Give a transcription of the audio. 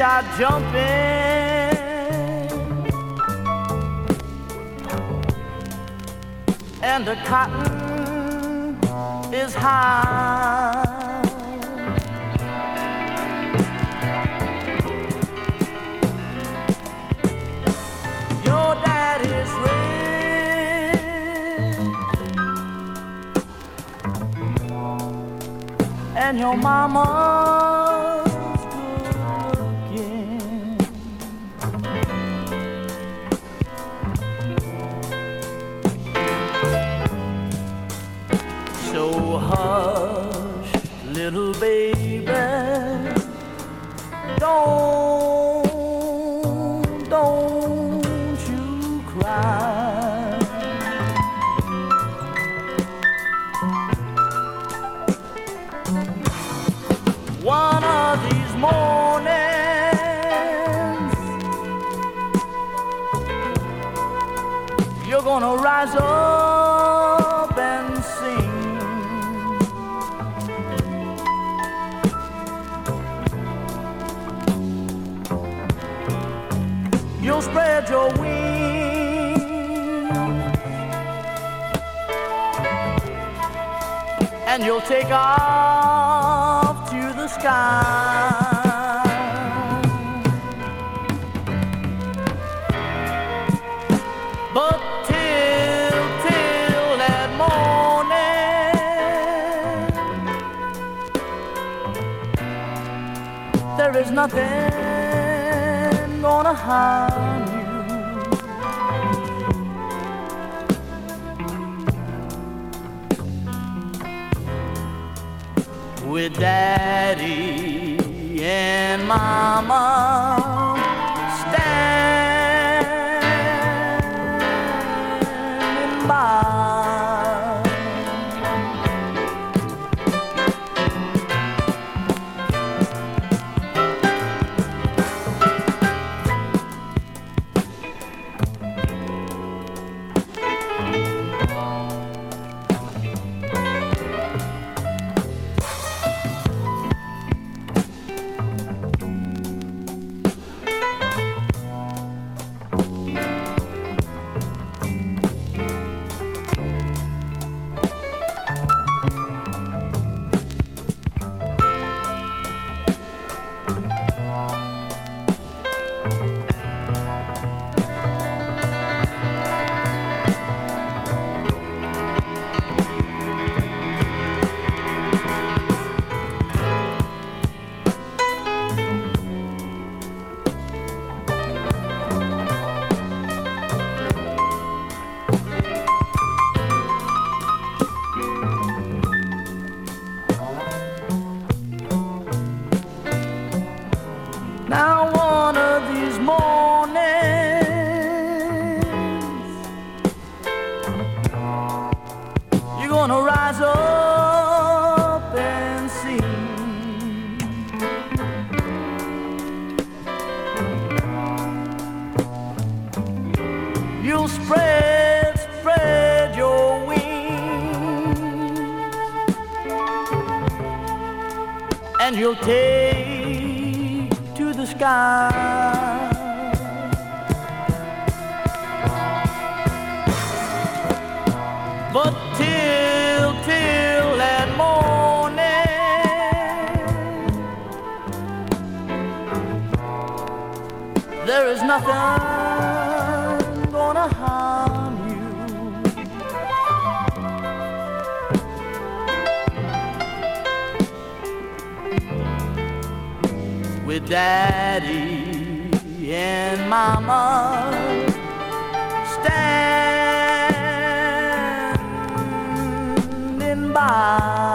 Fish are jumping, and the cotton is high. Your daddy's rich, and your mama's So hush, little baby, don't, don't you cry. One of these mornings, you're gonna rise up your wings and you'll take off to the sky. But till, till that morning, there is nothing gonna harm you. With daddy and mama spread, spread your wings. And you'll take to the sky. But till, till that morning, there is nothing With daddy and mama standing by.